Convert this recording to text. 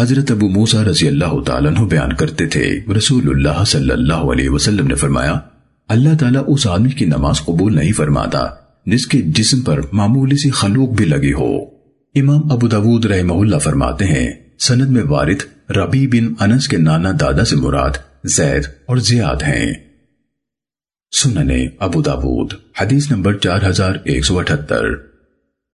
حضرت ابو موسیٰ رضی اللہ تعالیٰ عنہ بیان کرتے تھے۔ رسول اللہ صلی اللہ علیہ وسلم نے فرمایا، اللہ تعالیٰ اس آدمی کی نماز قبول نہیں فرماتا، جس کے جسم پر معمولی سی خلوق بھی لگی ہو۔ امام ابو داود رحمہ اللہ فرماتے ہیں، سند میں وارد ربی بن انس کے نانا دادا سے مراد زید اور زیاد ہیں۔ سننے ابو داود، حدیث نمبر چار ہزار ایک سو اٹھتر۔